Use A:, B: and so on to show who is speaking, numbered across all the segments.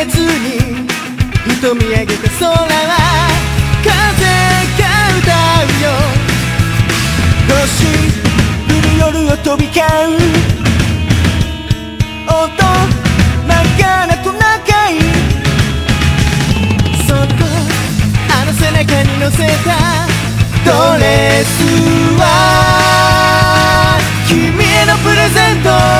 A: ちきれずにふと見上げた空は風が歌うよ星降る夜を飛び交う音なかなか長いそっとあの背中に乗せたドレスは君へのプレゼント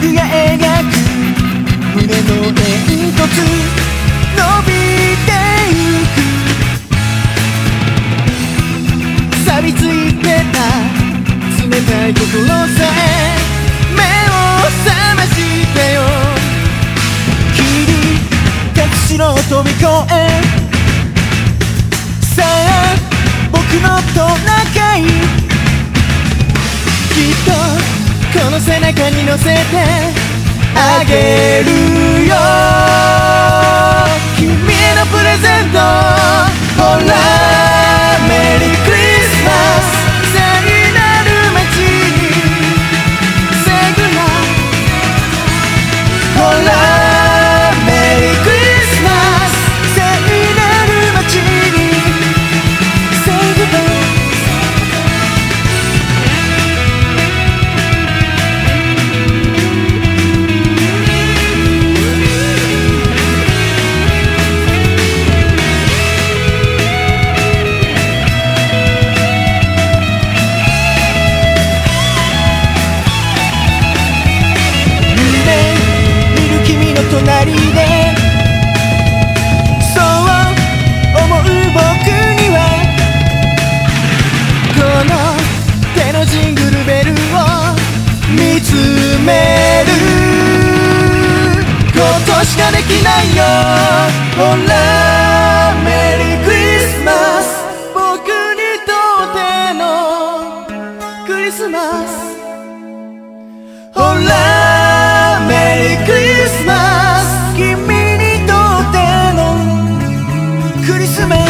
A: 僕が描く胸の煙突伸びてゆく。錆びついてた冷たい心さえ背中に乗せてあげるよないよ。ほらメリークリスマス僕にとってのクリスマス。ほらメリークリスマス君にとってのクリスマス。